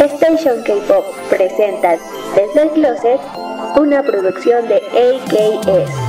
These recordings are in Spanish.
Station K-Pop presenta Desde el Closet, una producción de AKS.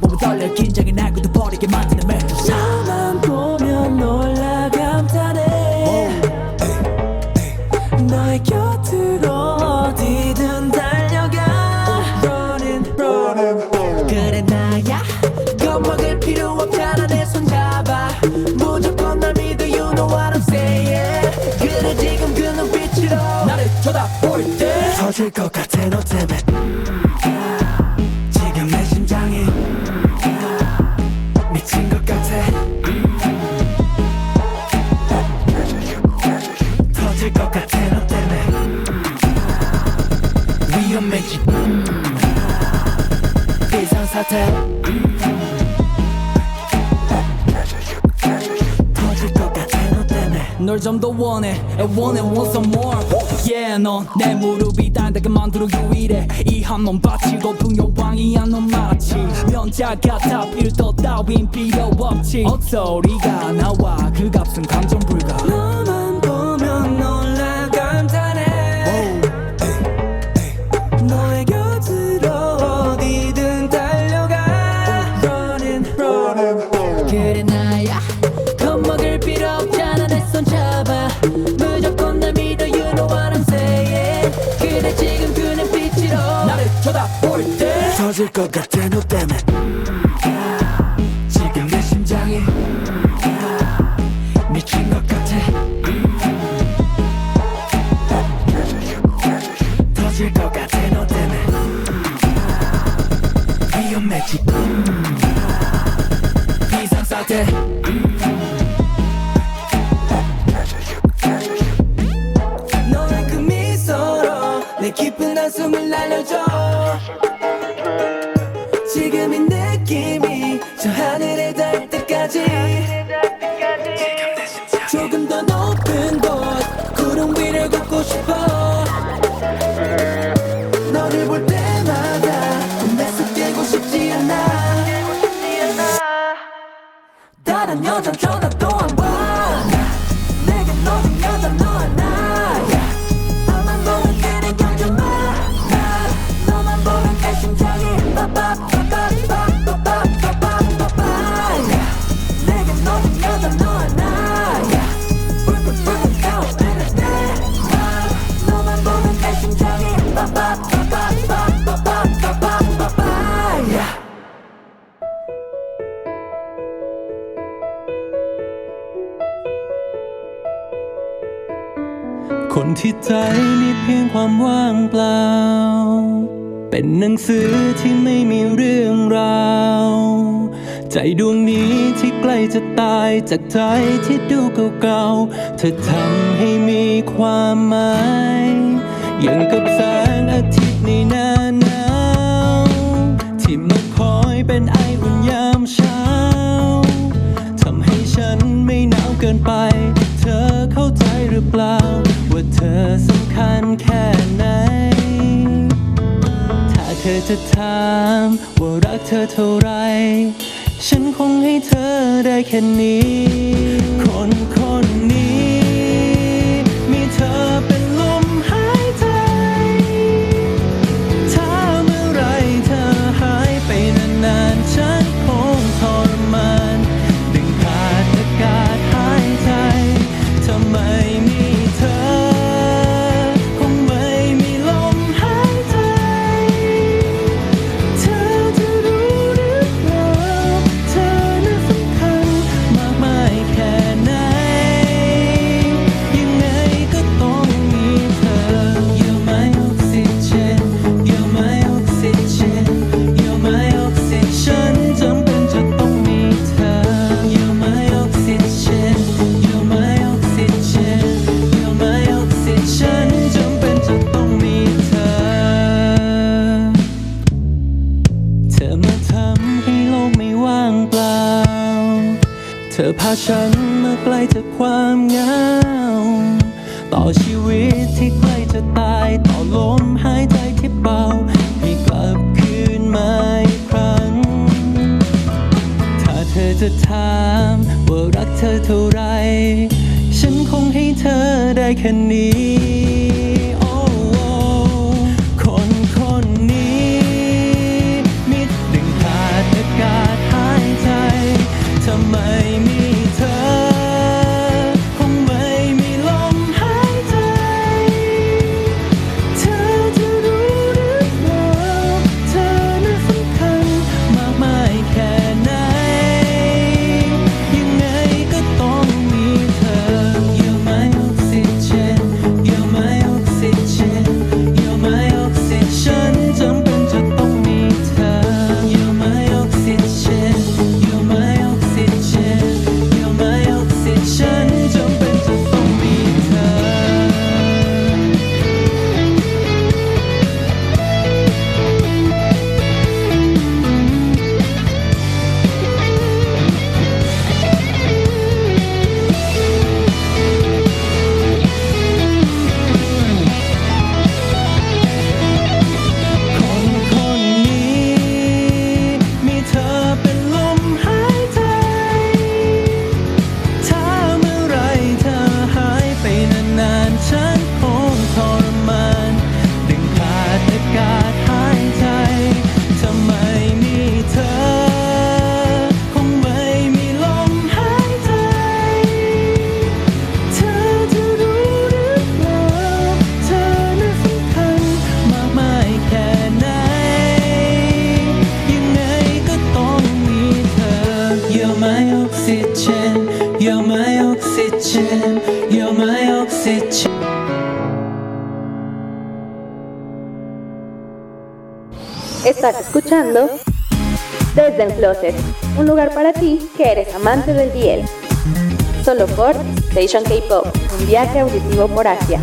我们到底 I want it want some more. Yeah 넌내 무릎이 단다게 만들어 유일해 이한놈 바치고픈 여왕이야 넌 마치. 면자 같아 필터 따윈 필요 없지. 억소리가 나와. 그 값은 감정 불가 때 터질 것 같아 너 때문에 คนที่ใจมีเพียงความว่างเปล่า เป็นหนังสือที่ไม่มีเรื่องราว ใจดวงนี้ที่ใกล้จะตายจากใจที่ดูเก่าๆ เธอทำให้มีความหมายอย่างกับแสงอาทิตย์ในหน้าหนาวที่มาคอยเป็นไออุ่นยามเช้าทำให้ฉันไม่หนาวเกินไป เธอเข้าใจหรือเปล่า ว่าเธอสำคัญแค่ไหน ถ้าเธอจะถามว่ารักเธอเท่าไร ฉันคงให้เธอได้แค่นี้ คนคนนี้ พาฉันมาไกลจากความเหงา ต่อชีวิตที่ใกล้จะตาย ต่อลมหายใจที่เบาให้กลับคืนมาอีกครั้ง ถ้าเธอจะถามว่ารักเธอเท่าไร ฉันคงให้เธอได้แค่นี้ You're my oxygen You're my oxygen Estás escuchando Desde el Closet, un lugar para ti que eres amante del DL. Solo por Station K-Pop, un viaje auditivo por Asia.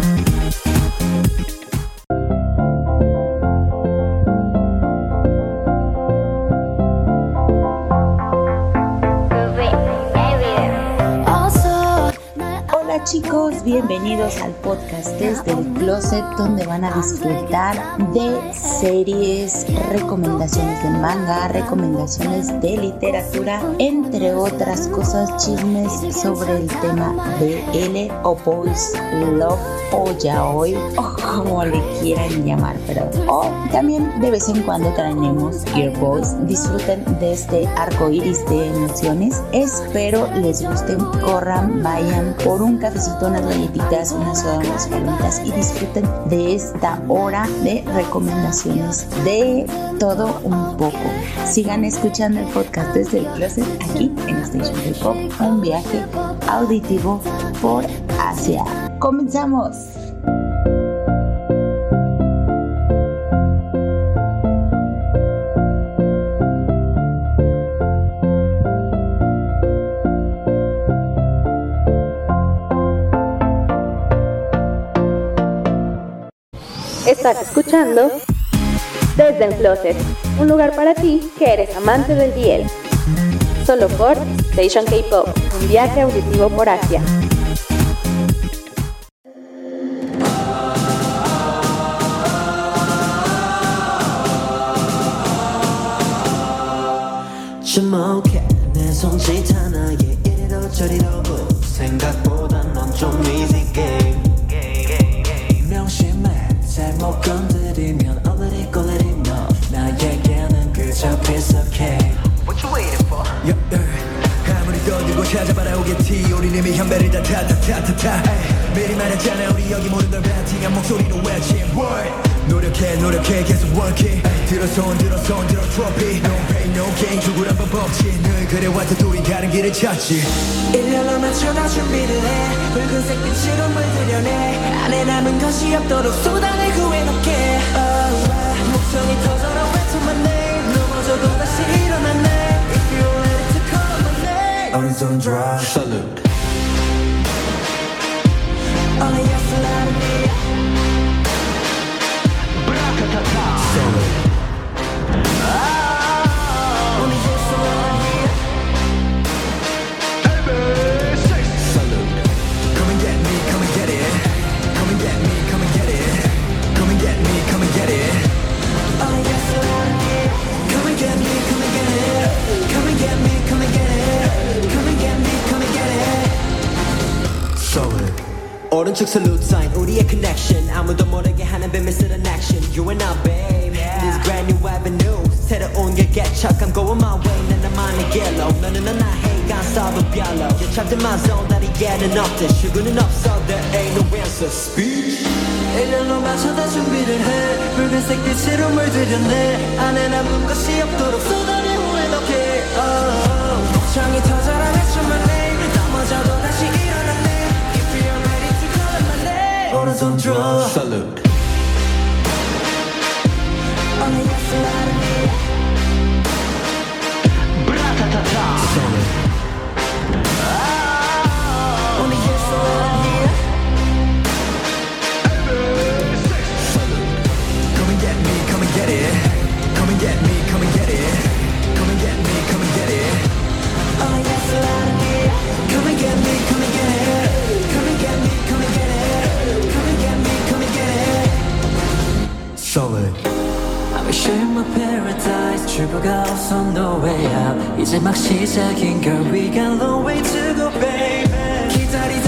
Hola chicos, bienvenidos al podcast desde el closet donde van a disfrutar de series, recomendaciones de manga, recomendaciones de literatura, entre otras cosas, chismes sobre el tema BL o Boys Love o Yaoi o como le quieran llamar, pero o también de vez en cuando traemos Gear Boys. Disfruten de este arco iris de emociones. Espero les gusten, corran, vayan por un cafecito, unas galletitas, unas soda, unas palomitas y disfruten de esta hora de recomendaciones de todo un poco. Sigan escuchando el podcast desde el closet aquí en Station K-Pop, un viaje auditivo por Asia. ¡Comenzamos! Estás escuchando Desde el un lugar para ti que eres amante del DL. Solo por Station K-Pop, un viaje auditivo por Asia. todos 오른쪽 salute sign 우리의 connection 아무도 모르게 하는 비밀스런 action You and I babe This brand new avenue 새로운 게 개척 I'm going my way 난 나만의 길로 너는 넌 나의 간 stop 별로 You trapped in my zone 다리에는 없대 출구는 없어 There ain't no answer Speech 1년로 맞춰다 준비를 해 붉은색 빛으로 물들여 내 안에 남은 것이 없도록 쏟아내 후회 넣게 oh. 복창이 터져라 외쳐만 해 넘어져도 eyes on. Salute. I'm share my paradise 출구가 없어 no way out 이제 막 시작인 girl We got long way to go baby 기다리다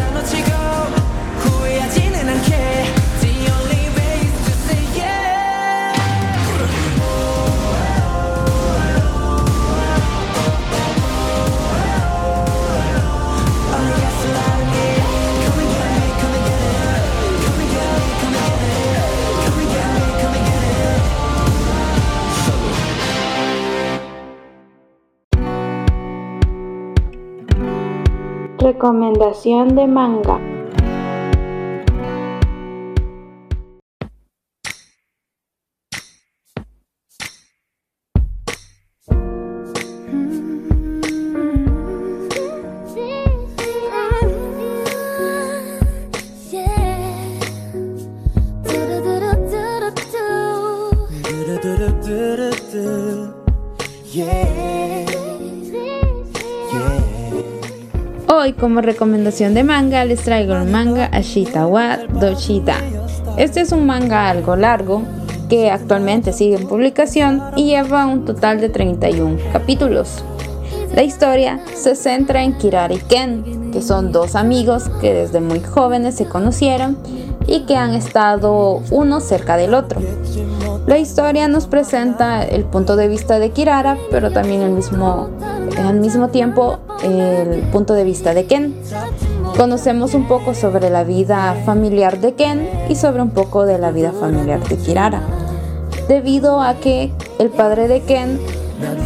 Recomendación de manga. Como recomendación de manga les traigo el manga Ashita wa Doshita. Este es un manga algo largo que actualmente sigue en publicación y lleva un total de 31 capítulos. La historia se centra en Kirara y Ken, que son dos amigos que desde muy jóvenes se conocieron y que han estado uno cerca del otro. La historia nos presenta el punto de vista de Kirara, pero también el mismo, al mismo tiempo el punto de vista de Ken. Conocemos un poco sobre la vida familiar de Ken y sobre un poco de la vida familiar de Kirara. Debido a que el padre de Ken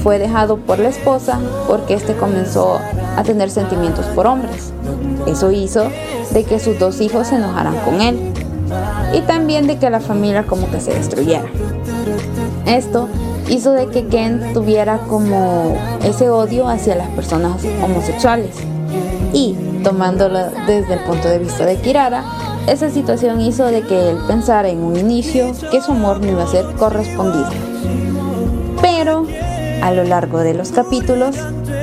fue dejado por la esposa porque este comenzó a tener sentimientos por hombres. Eso hizo de que sus dos hijos se enojaran con él y también de que la familia como que se destruyera. Esto hizo de que Ken tuviera como ese odio hacia las personas homosexuales. Y tomándolo desde el punto de vista de Kirara, esa situación hizo de que él pensara en un inicio que su amor no iba a ser correspondido. Pero a lo largo de los capítulos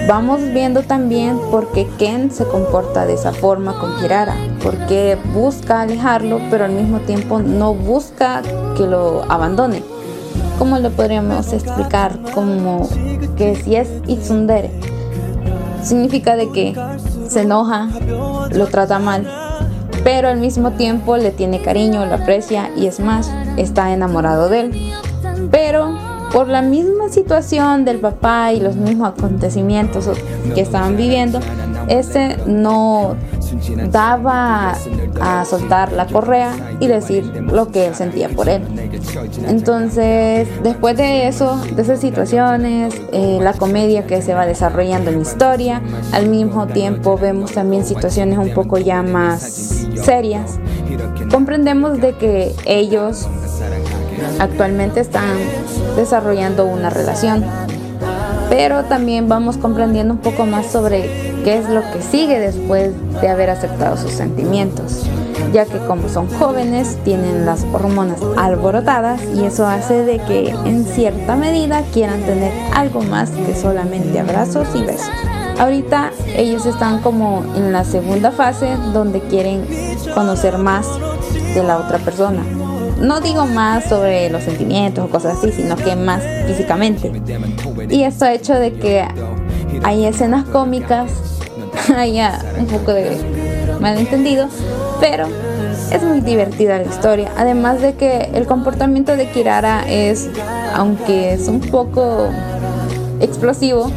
vamos viendo también por qué Ken se comporta de esa forma con Kirara, porque busca alejarlo, pero al mismo tiempo no busca que lo abandone. ¿Cómo lo podríamos explicar? Como que si es Itsundere, significa de que se enoja, lo trata mal, pero al mismo tiempo le tiene cariño, lo aprecia y es más, está enamorado de él. Pero por la misma situación del papá y los mismos acontecimientos que estaban viviendo, este no daba a soltar la correa y decir lo que él sentía por él. Entonces, después de eso, de esas situaciones, eh, la comedia que se va desarrollando en la historia, al mismo tiempo vemos también situaciones un poco ya más serias. Comprendemos de que ellos actualmente están desarrollando una relación. Pero también vamos comprendiendo un poco más sobre qué es lo que sigue después de haber aceptado sus sentimientos, ya que como son jóvenes tienen las hormonas alborotadas y eso hace de que en cierta medida quieran tener algo más que solamente abrazos y besos. Ahorita ellos están como en la segunda fase donde quieren conocer más de la otra persona, no digo más sobre los sentimientos o cosas así, sino que más físicamente. Y esto ha hecho de que hay escenas cómicas, haya un poco de malentendido, pero es muy divertida la historia. Además de que el comportamiento de Kirara es, aunque es un poco explosivo,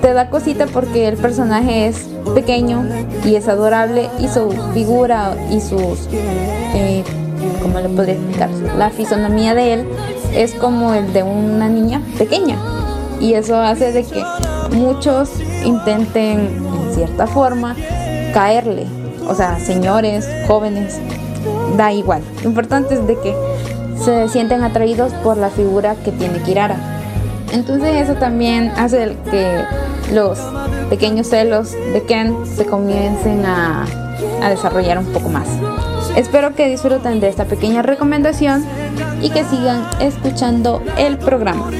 te da cosita porque el personaje es pequeño y es adorable y su figura y sus... Eh, ¿cómo le podría explicar? La fisonomía de él es como el de una niña pequeña y eso hace de que muchos intenten en cierta forma caerle, o sea, señores, jóvenes, da igual. Lo importante es de que se sienten atraídos por la figura que tiene Kirara. Entonces eso también hace que los pequeños celos de Ken se comiencen a desarrollar un poco más. Espero que disfruten de esta pequeña recomendación y que sigan escuchando el programa.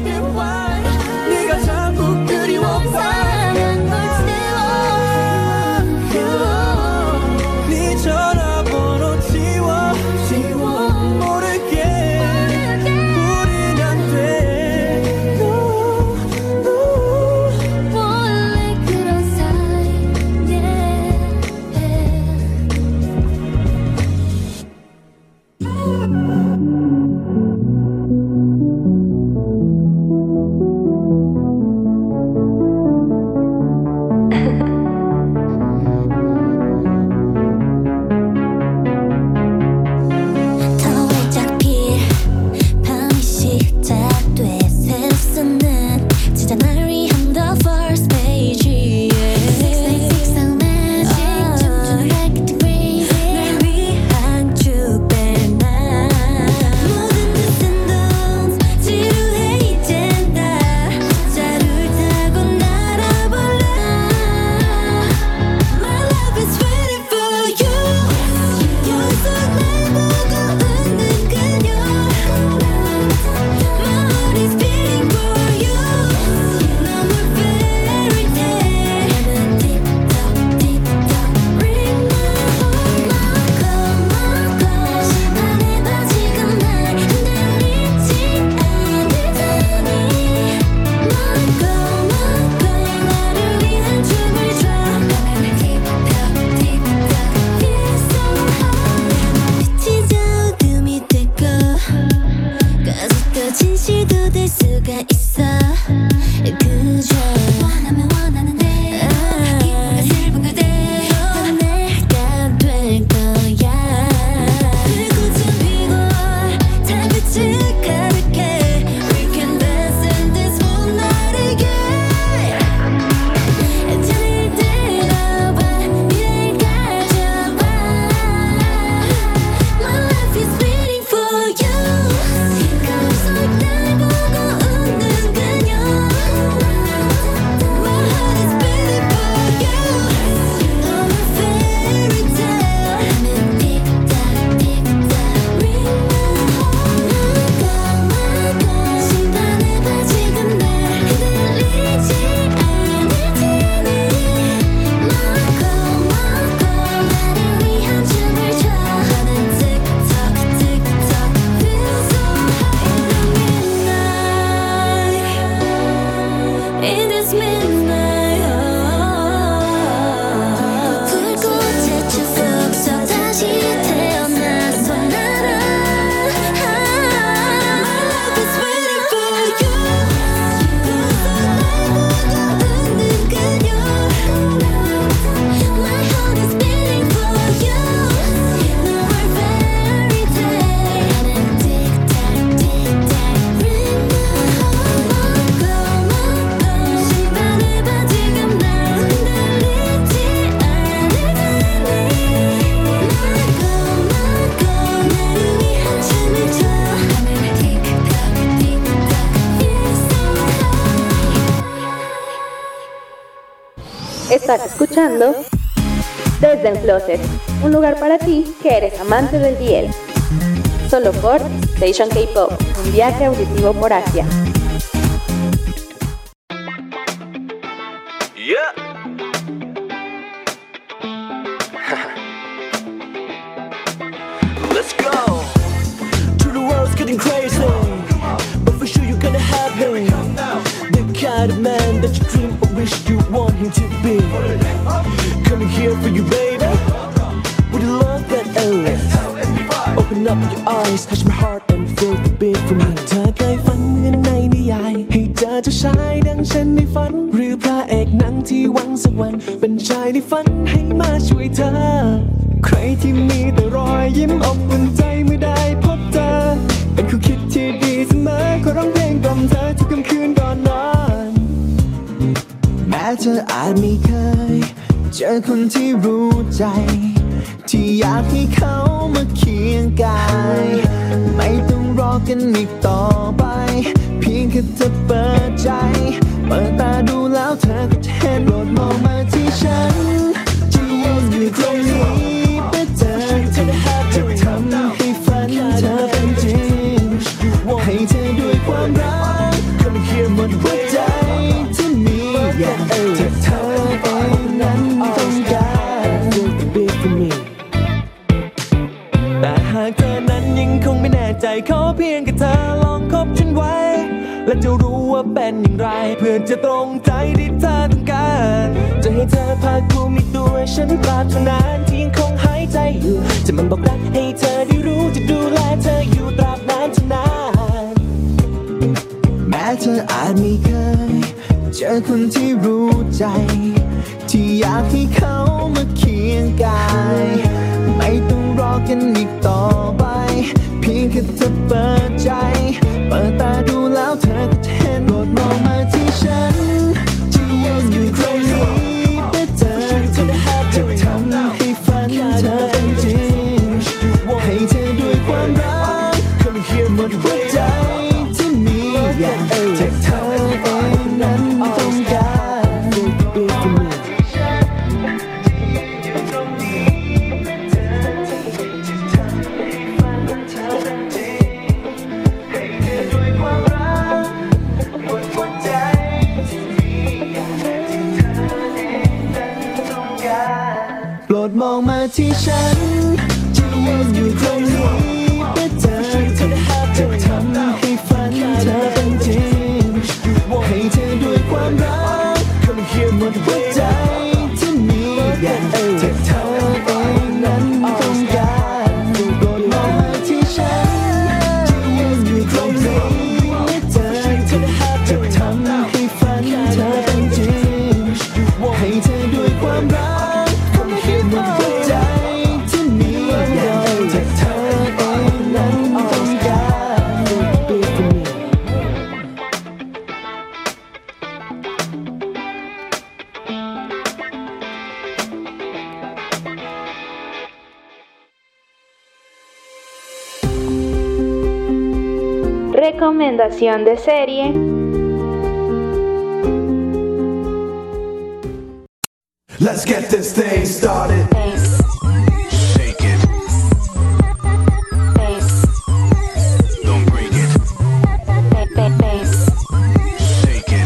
escuchando Desde el un lugar para ti que eres amante del DL. Solo por Station K-Pop, un viaje auditivo por Asia. Up your eyes touch my heart and feel the beat for me เธอเคยฝันเหมือนในนิยาย ให้เจอเจ้าชายดังฉันในฝัน หรือพระเอกหนังที่หวังสักวัน เป็นชายในฝันให้มาช่วยเธอ ใครที่มีแต่รอยยิ้มอบอุ่นใจเมื่อได้พบเธอ เป็นคู่คิดที่ดีเสมอขอร้องเพลงกล่อมเธอทุกค่ำคืนก่อนนอน แม้เธออาจไม่เคย เจอคนที่รู้ใจ ที่อยากให้เขา กาย ไม่ต้องรอกันอีกต่อไป เพียงแค่เธอเปิดใจ เป็นอย่างไร เพื่อจะตรงใจที่เธอต้องการ จะให้เธอภาคูมิในตัวฉันตราบเท่านที่ยังคงหายใจอยู่ จะมันบอกรักให้เธอได้รู้จะดูแลเธออยู่ตราบนานเท่านานแม้เธออาจไม่เคยเจอคนที่รู้ใจ ที่อยากให้เขามาเคียงกาย ไม่ต้องรอกันอีกต่อ De serie. Let's get this thing started. Shake it. Don't break it. Shake it.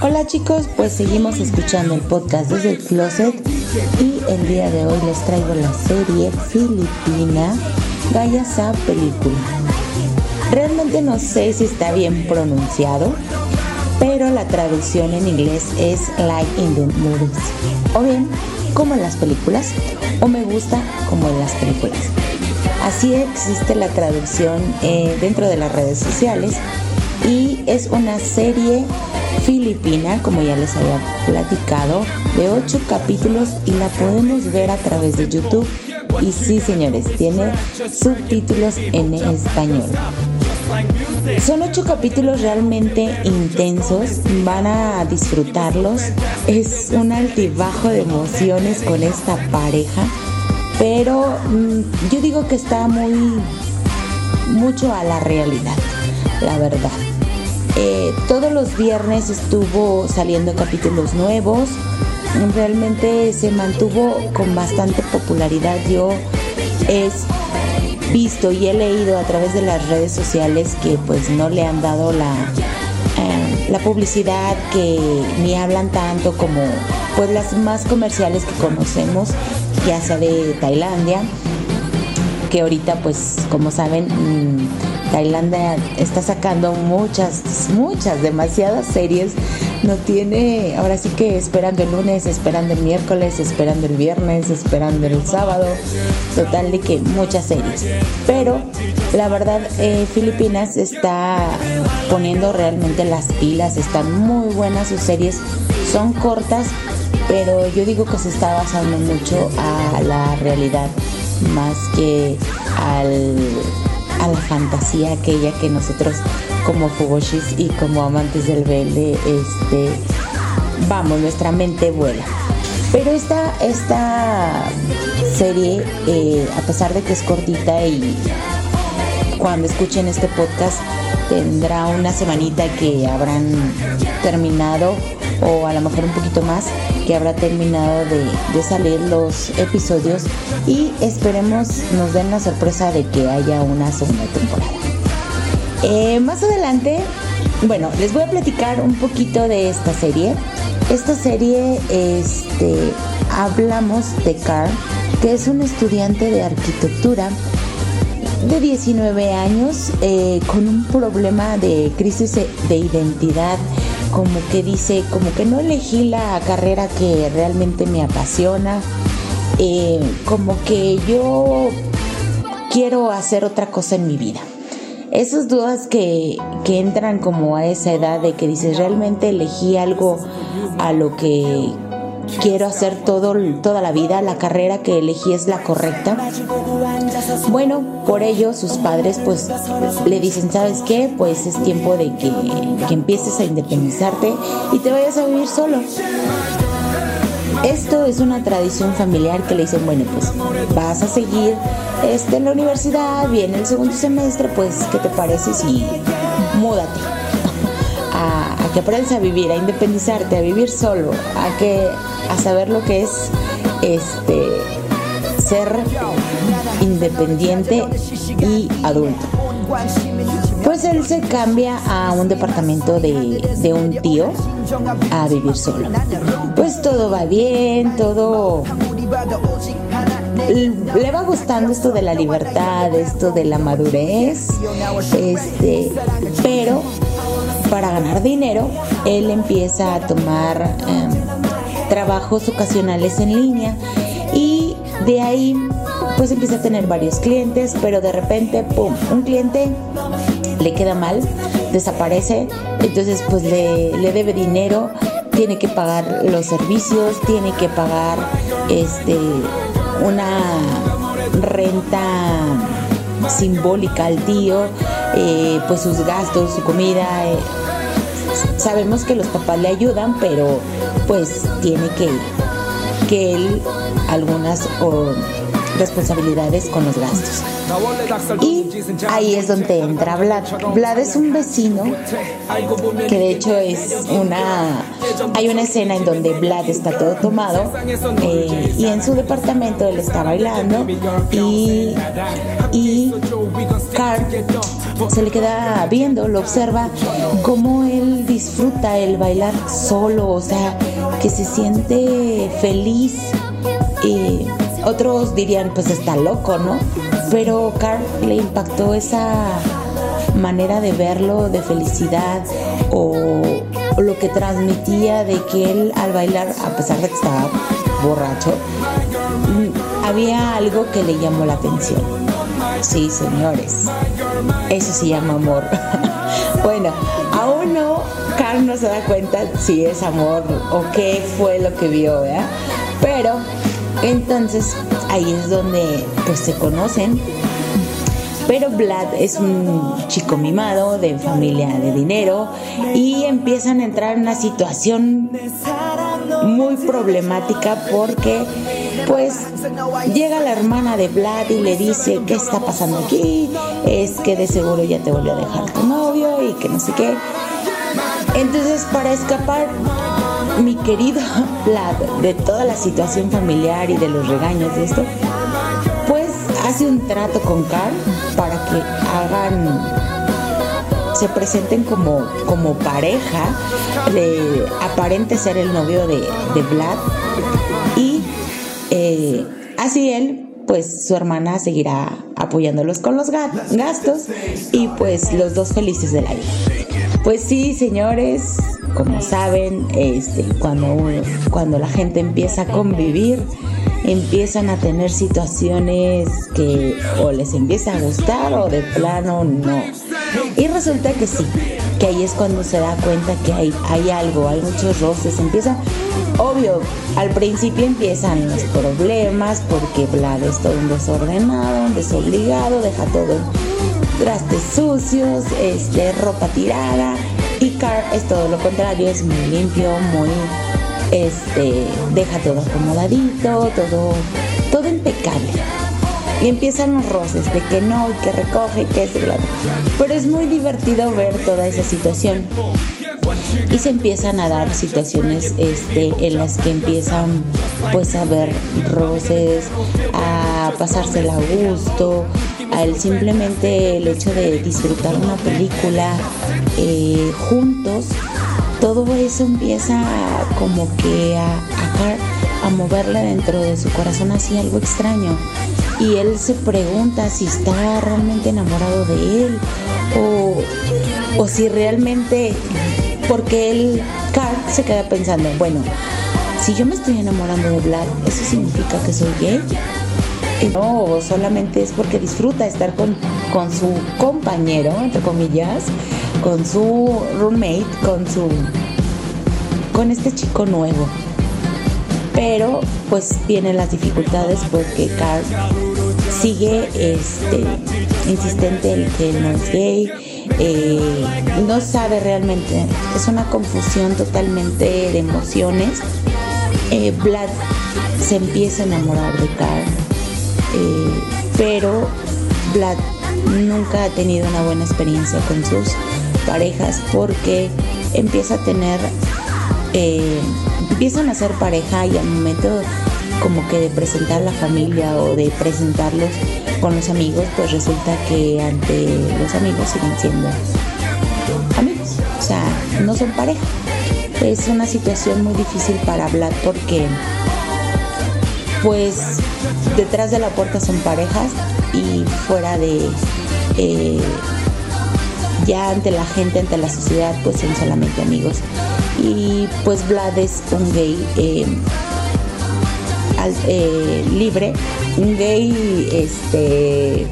Hola chicos, pues seguimos escuchando el podcast desde el closet y el día de hoy les traigo la serie filipina Gayasa Película. Realmente no sé si está bien pronunciado, pero la traducción en inglés es Like in the Movies. O bien, como en las películas, o me gusta como en las películas. Así existe la traducción eh, dentro de las redes sociales y es una serie filipina, como ya les había platicado, de 8 capítulos y la podemos ver a través de YouTube. Y sí, señores, tiene subtítulos en español. Son ocho capítulos realmente intensos, van a disfrutarlos. Es un altibajo de emociones con esta pareja, pero mm, yo digo que está muy mucho a la realidad, la verdad. Eh, todos los viernes estuvo saliendo capítulos nuevos. Realmente se mantuvo con bastante popularidad. Yo he visto y he leído a través de las redes sociales que pues no le han dado la, eh, la publicidad que ni hablan tanto como pues las más comerciales que conocemos, ya sea de Tailandia, que ahorita pues como saben mm, Tailandia está sacando muchas, muchas, demasiadas series no tiene, ahora sí que esperando el lunes, esperando el miércoles, esperando el viernes, esperando el sábado, total de que muchas series. Pero la verdad, eh, Filipinas está poniendo realmente las pilas, están muy buenas sus series, son cortas, pero yo digo que se está basando mucho a la realidad más que al, a la fantasía aquella que nosotros como fugoshis y como amantes del BL, este, vamos, nuestra mente vuela. Pero esta, esta serie, eh, a pesar de que es cortita y cuando escuchen este podcast tendrá una semanita que habrán terminado o a lo mejor un poquito más que habrá terminado de, salir los episodios y esperemos nos den la sorpresa de que haya una segunda temporada. Eh, más adelante, bueno, les voy a platicar un poquito de esta serie. Esta serie, este, hablamos de Carl, que es un estudiante de arquitectura de 19 años eh, con un problema de crisis de identidad, como que dice, como que no elegí la carrera que realmente me apasiona, eh, como que yo quiero hacer otra cosa en mi vida. Esas dudas que, que entran como a esa edad de que dices, realmente elegí algo a lo que quiero hacer todo, toda la vida, la carrera que elegí es la correcta. Bueno, por ello sus padres pues le dicen, ¿sabes qué? Pues es tiempo de que, que empieces a independizarte y te vayas a vivir solo. Esto es una tradición familiar que le dicen, bueno, pues vas a seguir este, en la universidad, viene el segundo semestre, pues ¿qué te parece si múdate? A, a, que aprendas a vivir, a independizarte, a vivir solo, a que a saber lo que es este ser independiente y adulto. Pues él se cambia a un departamento de, de un tío a vivir solo. Pues todo va bien, todo le va gustando esto de la libertad, esto de la madurez, este, pero para ganar dinero él empieza a tomar em, trabajos ocasionales en línea y de ahí pues empieza a tener varios clientes, pero de repente, ¡pum!, un cliente le queda mal, desaparece, entonces pues le, le debe dinero, tiene que pagar los servicios, tiene que pagar este una renta simbólica al tío, eh, pues sus gastos, su comida. Eh, sabemos que los papás le ayudan, pero pues tiene que, que él algunas responsabilidades con los gastos. Y ahí es donde entra Vlad. Vlad es un vecino que de hecho es una... Hay una escena en donde Vlad está todo tomado eh, y en su departamento él está bailando y, y Carl se le queda viendo, lo observa cómo él disfruta el bailar solo, o sea, que se siente feliz. y otros dirían, pues está loco, ¿no? Pero Carl le impactó esa manera de verlo, de felicidad o, lo que transmitía de que él al bailar, a pesar de que estaba borracho, mm, había algo que le llamó la atención. Sí, señores, eso se llama amor. bueno, aún no, Carl no se da cuenta si es amor o qué fue lo que vio, ¿verdad? Pero entonces ahí es donde pues se conocen. Pero Vlad es un chico mimado de familia de dinero y empiezan a entrar en una situación muy problemática porque pues llega la hermana de Vlad y le dice qué está pasando aquí, es que de seguro ya te volvió a dejar tu novio y que no sé qué. Entonces para escapar mi querido Vlad, de toda la situación familiar y de los regaños de esto, pues hace un trato con Carl para que hagan se presenten como, como pareja, de, aparente ser el novio de, de Vlad y eh, así él pues su hermana seguirá apoyándolos con los gastos y pues los dos felices de la vida. Pues sí, señores, como saben, este, cuando, cuando la gente empieza a convivir, empiezan a tener situaciones que o les empieza a gustar o de plano no. Y resulta que sí, que ahí es cuando se da cuenta que hay, hay algo, hay muchos roces, empieza, obvio, al principio empiezan los problemas porque Vlad es todo un desordenado, un desobligado, deja todo trastes sucios, este, ropa tirada, y Carl es todo lo contrario, es muy limpio, muy este, deja todo acomodadito, todo, todo impecable. Y empiezan los roces de que no, y que recoge, y que es Pero es muy divertido ver toda esa situación. Y se empiezan a dar situaciones este, en las que empiezan pues a ver roces, a pasársela a gusto, a el simplemente el hecho de disfrutar una película eh, juntos todo eso empieza como que a, a, a moverle dentro de su corazón así algo extraño. Y él se pregunta si está realmente enamorado de él o, o si realmente, porque él, Carl se queda pensando, bueno, si yo me estoy enamorando de Vlad, ¿eso significa que soy gay? No, solamente es porque disfruta estar con, con su compañero, entre comillas, con su roommate, con su con este chico nuevo. Pero pues vienen las dificultades porque Carl sigue este, insistente en que no es gay, eh, no sabe realmente, es una confusión totalmente de emociones. Eh, Vlad se empieza a enamorar de Carl, eh, pero Vlad nunca ha tenido una buena experiencia con sus parejas porque empieza a tener, eh, empiezan a ser pareja y al momento como que de presentar la familia o de presentarlos con los amigos, pues resulta que ante los amigos siguen siendo amigos, o sea, no son pareja. Es una situación muy difícil para hablar porque pues detrás de la puerta son parejas y fuera de eh, ya ante la gente, ante la sociedad, pues son solamente amigos. Y pues Vlad es un gay eh, eh, libre, un gay este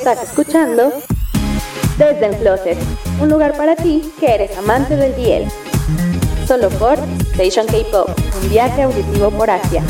Estás escuchando Desde el Closet, un lugar para ti que eres amante del DL. Solo por Station K-Pop, un viaje auditivo por Asia.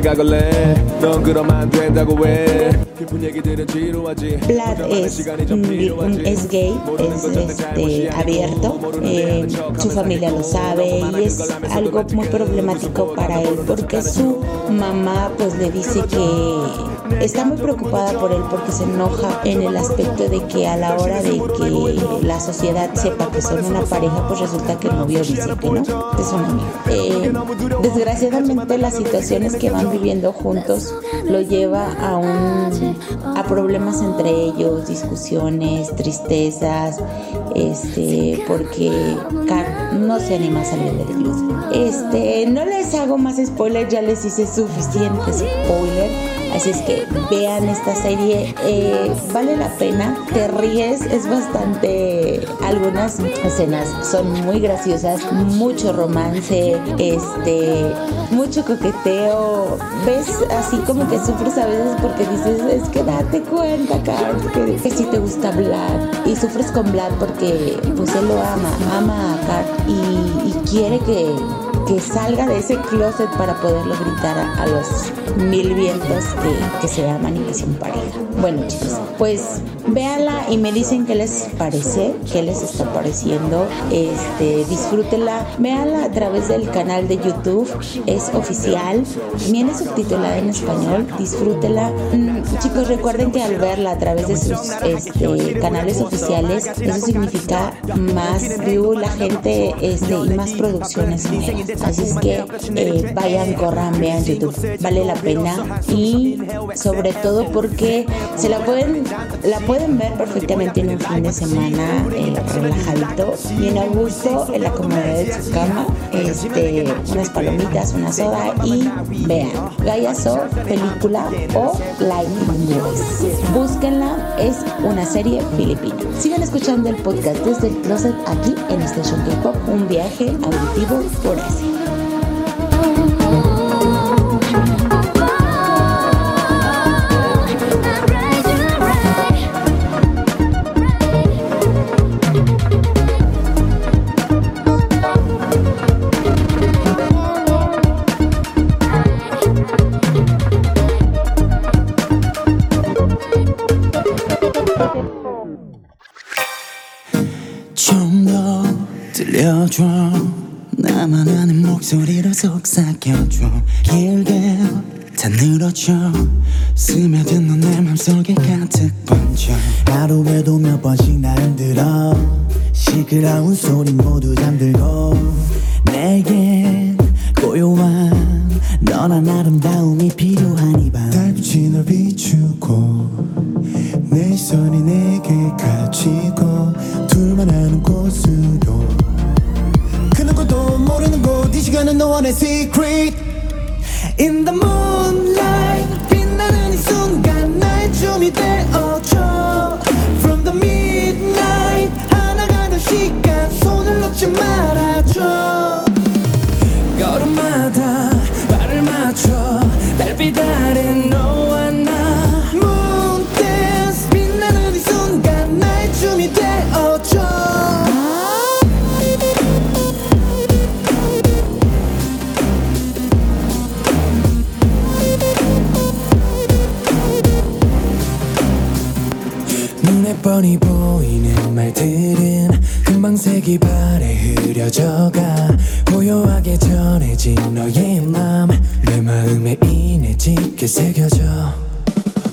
너무 많은 생각을 해넌 그러면 안 된다고 해 깊은 얘기들은 지루하지 Vlad es, un- un- es gay, es este, abierto, eh, su familia lo sabe y es algo muy problemático para él porque su mamá pues le dice que está muy preocupada por él porque se enoja en el aspecto de que a la hora de que la sociedad sepa que son una pareja pues resulta que el novio dice que no, que son amigos. Eh, desgraciadamente las situaciones que van viviendo juntos lo lleva a un a problemas entre ellos, discusiones, tristezas, este, porque Kat no se anima a salir del closet. Este, no les hago más spoiler, ya les hice suficiente spoiler. Así es que vean esta serie, eh, vale la pena, te ríes, es bastante, algunas escenas son muy graciosas, mucho romance, este, mucho coqueteo, ves así como que sufres a veces porque dices, es que date cuenta, Carl, que, que si te gusta Vlad, y sufres con Vlad porque pues él lo ama, ama a Carl y, y quiere que que salga de ese closet para poderlo gritar a, los mil vientos que, se aman y que pareja. Bueno chicos, pues véanla y me dicen qué les parece, qué les está pareciendo. Este, disfrútenla, véanla a través del canal de YouTube, es oficial, viene subtitulada en español, disfrútenla. Mm, chicos, recuerden que al verla a través de sus este, canales oficiales, eso significa más view, la gente este, y más producciones nuevas. Así es que eh, vayan, corran, vean YouTube, vale la pena y sobre todo porque se la pueden, la pueden ver perfectamente en un fin de semana eh, relajadito, bien a gusto, en la comodidad de su cama, este, unas palomitas, una soda y vean Gaia So, película o Lightning Movies. Búsquenla, es una serie filipina. Sigan escuchando el podcast desde el closet aquí en Station K-Pop, un viaje auditivo por Asia. 속삭여줘. 길게 다 늘어져 스며든 넌내 맘속에 가득 번져. 하루에도 몇 번씩 나 흔들어. 시끄러운 소리 모두 잠들고. 내겐 고요한 너란 아름다움이 필요한 이밤. 달빛이 널 비추고 내 손이 내게 갇히고 on secret in the moon? 뻔히 보이는 말들은 금방 색이 발에 흐려져가. 고요하게 전해진 너의 맘내 마음에 인해 짙게 새겨져.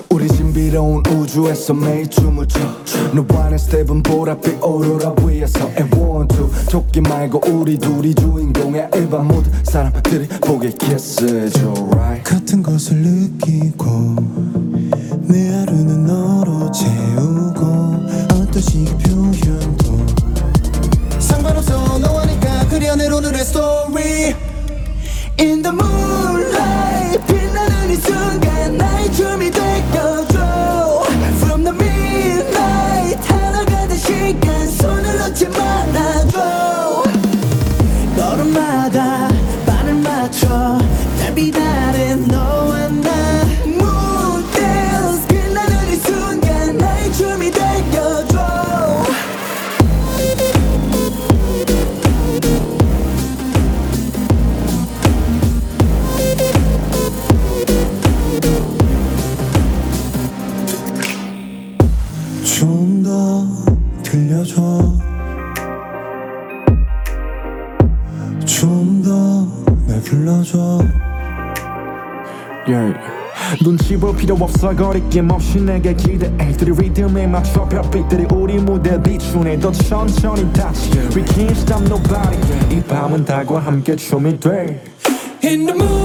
우리 신비로운 우주에서 매일 춤을 춰 너와 내 스텝은 보랏빛 오로라 위에서. And one two 토끼 말고 우리 둘이 주인공의 일반 모든 사람들이 보게 키스해줘 right? 같은 것을 느끼고 내 하루는 너로 채우 식의 표현도 상관없어. 너와 내가 그려낸 오늘의 스토리 In the moonlight 없어 거리낌 없이 내게 기대해. 들이 리듬에 맞춰 별빛들이 우리 무대 비추네. 더 천천히 다시 We can't stop nobody. 이 밤은 달과 함께 춤이 돼. In the moonlight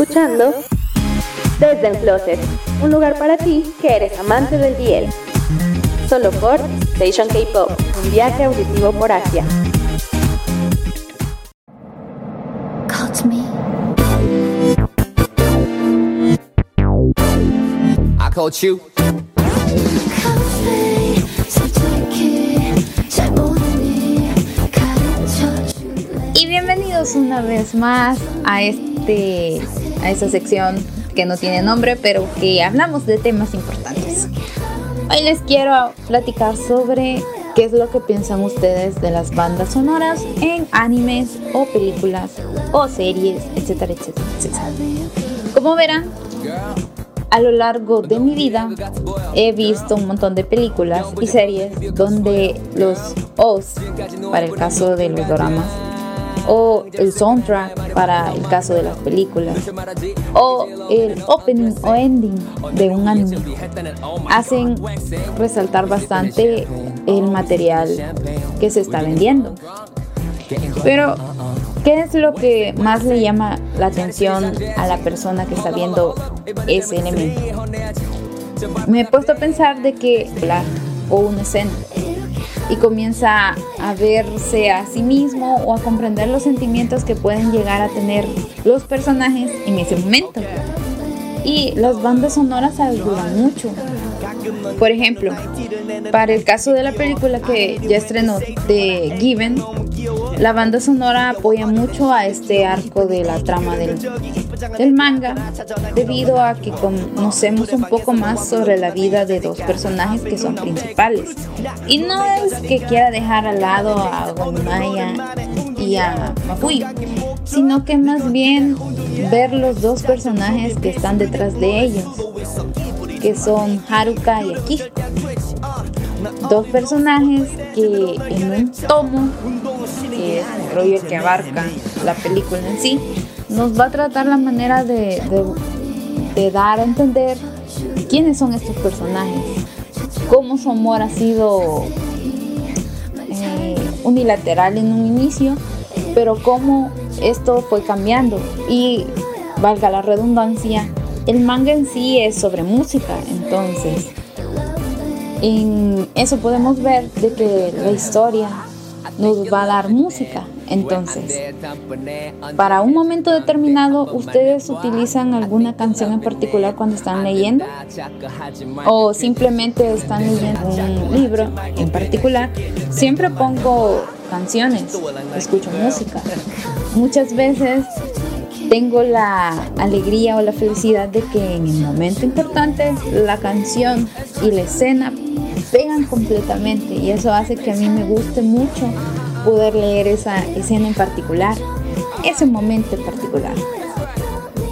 escuchando Desde el Closet, un lugar para ti que eres amante del DL. Solo por Station K-Pop, un viaje auditivo por Asia. I caught you. Y bienvenidos una vez más a este a esta sección que no tiene nombre, pero que hablamos de temas importantes. Hoy les quiero platicar sobre qué es lo que piensan ustedes de las bandas sonoras en animes o películas o series, etcétera, etcétera, etcétera. Como verán, a lo largo de mi vida he visto un montón de películas y series donde los O's, para el caso de los dramas, o el soundtrack para el caso de las películas, o el opening o ending de un anime, hacen resaltar bastante el material que se está vendiendo. Pero, ¿qué es lo que más le llama la atención a la persona que está viendo ese elemento? Me he puesto a pensar de que la o una escena y comienza a verse a sí mismo o a comprender los sentimientos que pueden llegar a tener los personajes en ese momento. Y las bandas sonoras ayudan mucho. Por ejemplo, para el caso de la película que ya estrenó de Given, la banda sonora apoya mucho a este arco de la trama del, manga debido a que conocemos un poco más sobre la vida de dos personajes que son principales. Y no es que quiera dejar al lado a Gonmaya y a Mafui, sino que más bien ver los dos personajes que están detrás de ellos, que son Haruka y Akiko. Dos personajes que en un tomo, que es el rollo que abarca la película en sí, nos va a tratar la manera de dar a entender quiénes son estos personajes, cómo su amor ha sido eh, unilateral en un inicio, pero cómo esto fue cambiando y valga la redundancia, el manga en sí es sobre música, entonces en eso podemos ver de que la historia nos va a dar música. Entonces, para un momento determinado, ¿ustedes utilizan alguna canción en particular cuando están leyendo? ¿O simplemente están leyendo un libro en particular? Siempre pongo canciones, escucho música. Muchas veces tengo la alegría o la felicidad de que en el momento importante la canción y la escena pegan completamente y eso hace que a mí me guste mucho poder leer esa escena en particular, ese momento en particular.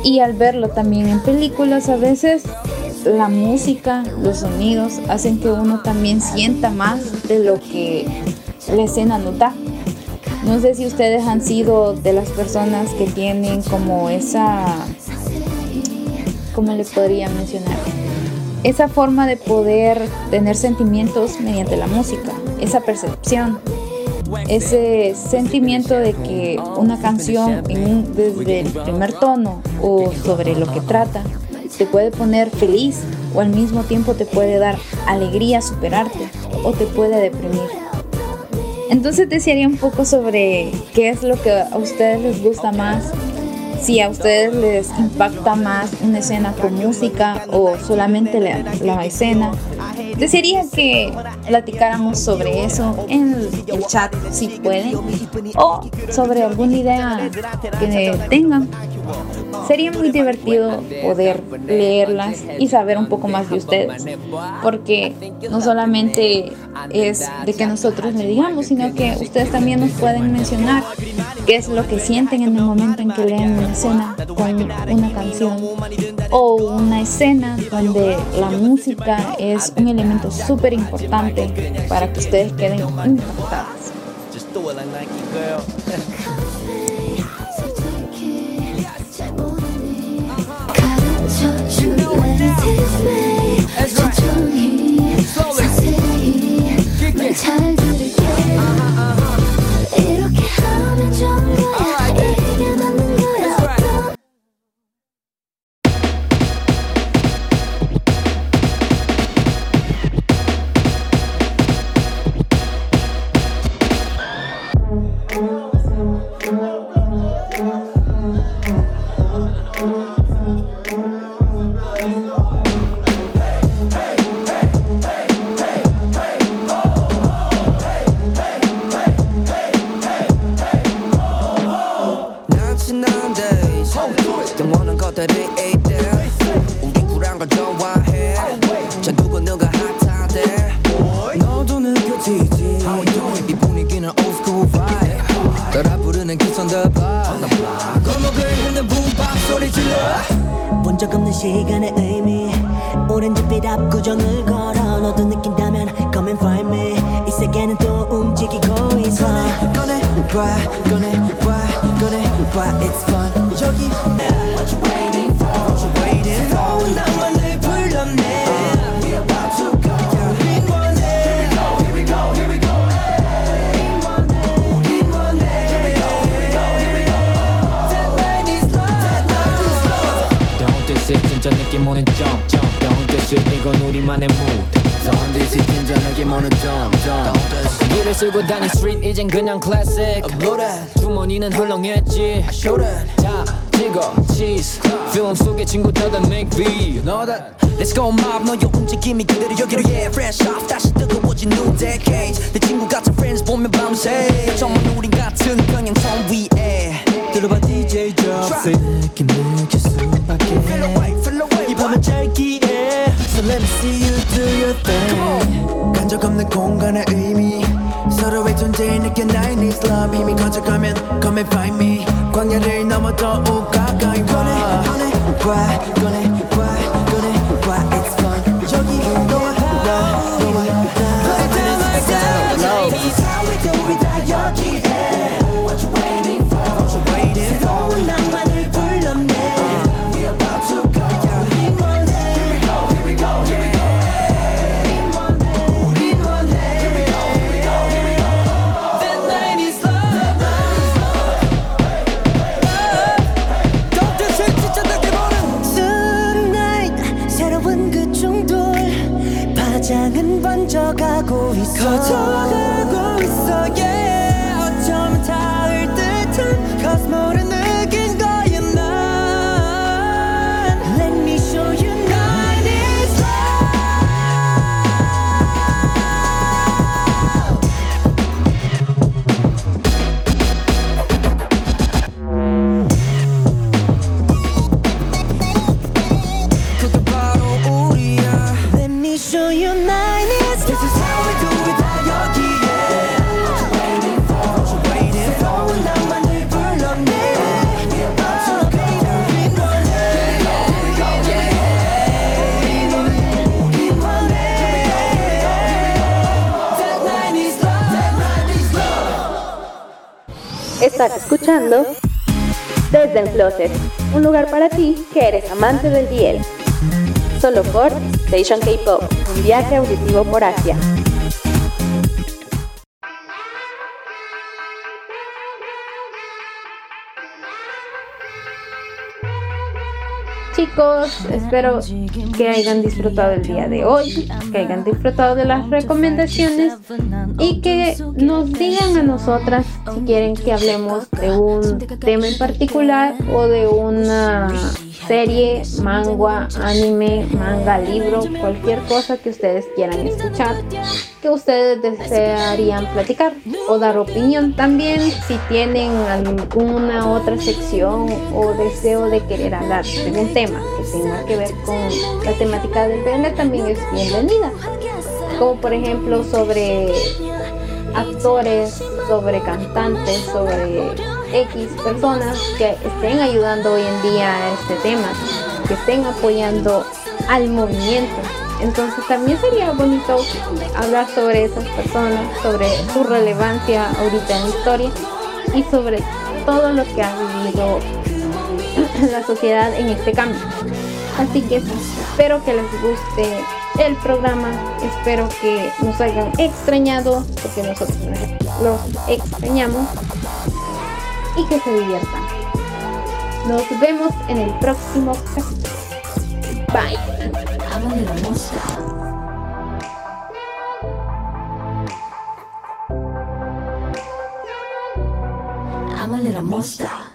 Y al verlo también en películas, a veces la música, los sonidos hacen que uno también sienta más de lo que la escena nos da. No sé si ustedes han sido de las personas que tienen como esa, ¿cómo les podría mencionar? Esa forma de poder tener sentimientos mediante la música, esa percepción, ese sentimiento de que una canción en un- desde el primer tono o sobre lo que trata te puede poner feliz o al mismo tiempo te puede dar alegría superarte o te puede deprimir. Entonces desearía un poco sobre qué es lo que a ustedes les gusta más si a ustedes les impacta más una escena con música o solamente la, la escena. Desearía que platicáramos sobre eso en el chat si pueden o sobre alguna idea que tengan. Sería muy divertido poder leerlas y saber un poco más de ustedes, porque no solamente es de que nosotros le digamos, sino que ustedes también nos pueden mencionar qué es lo que sienten en el momento en que leen una escena con una canción o una escena donde la música es un elemento súper importante para que ustedes queden impactadas. 진짜 느낌 오는 this it 이건 우리만의 this it 진짜 느낌 오는 jump 길을 쓸고 다닌 street 이젠 그냥 that 주머니는 헐렁했지 다 찍어 cheese film 속의 친구들은 make beat know that Let's go mob 너의 움직임이 그대로 여기로 yeah fresh off 다시 뜨거워진 new decade 내 친구 같은 friends 보면 밤새 정말 우린 같은 평행선 위에 들어봐 DJ 느낄 수밖에 이 밤은 짧기에 So let me see you do your thing 간적 없는 공간의 의미 서로의 존재에 느껴 나의 needs love 힘이 커져가면 come and find me 광야를 넘어 더욱 가까이 와 꺼내봐 꺼내 Estás escuchando Desde el Closet, un lugar para ti que eres amante del DL. Solo por Station K-Pop. Viaje auditivo por Asia. Chicos, espero que hayan disfrutado el día de hoy, que hayan disfrutado de las recomendaciones y que nos digan a nosotras si quieren que hablemos de un tema en particular o de una serie, manga, anime, manga, libro, cualquier cosa que ustedes quieran escuchar, que ustedes desearían platicar o dar opinión. También si tienen alguna otra sección o deseo de querer hablar de un tema que tenga que ver con la temática del PN, también es bienvenida. Como por ejemplo sobre actores, sobre cantantes, sobre X personas que estén ayudando hoy en día a este tema, que estén apoyando al movimiento. Entonces también sería bonito hablar sobre esas personas, sobre su relevancia ahorita en la historia y sobre todo lo que ha vivido la sociedad en este cambio. Así que espero que les guste el programa, espero que nos hayan extrañado, porque nosotros los extrañamos y que se diviertan. Nos vemos en el próximo capítulo. Bye. Amo de la música. Amo de la música.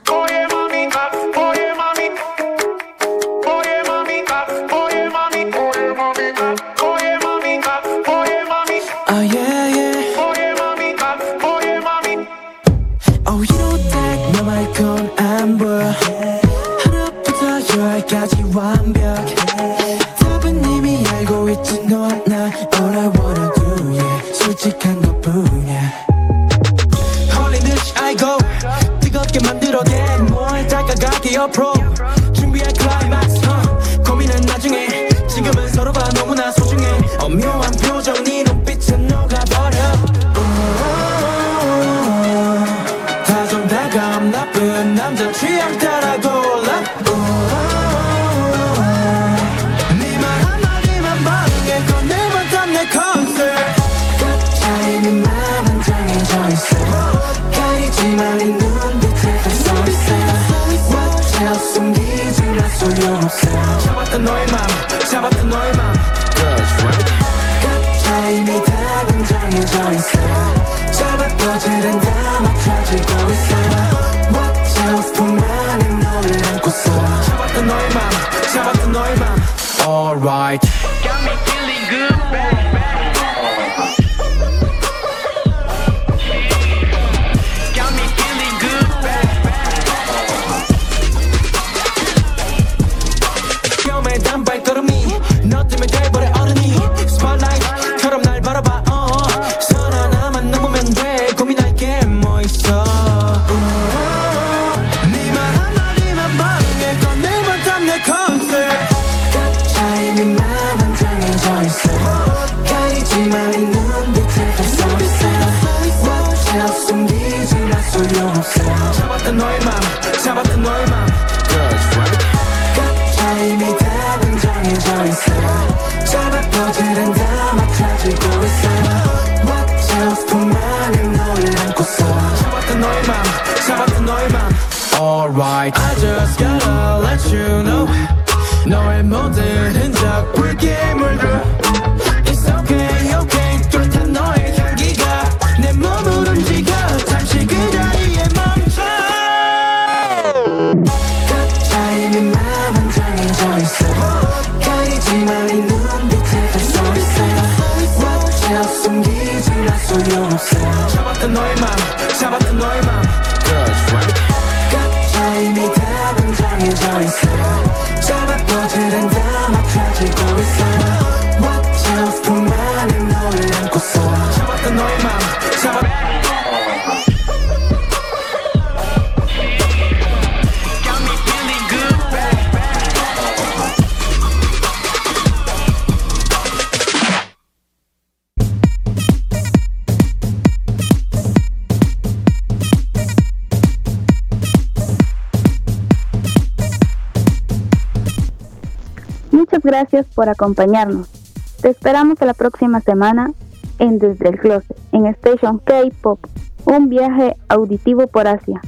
por acompañarnos. Te esperamos la próxima semana en Desde el Closet, en Station K-Pop, un viaje auditivo por Asia.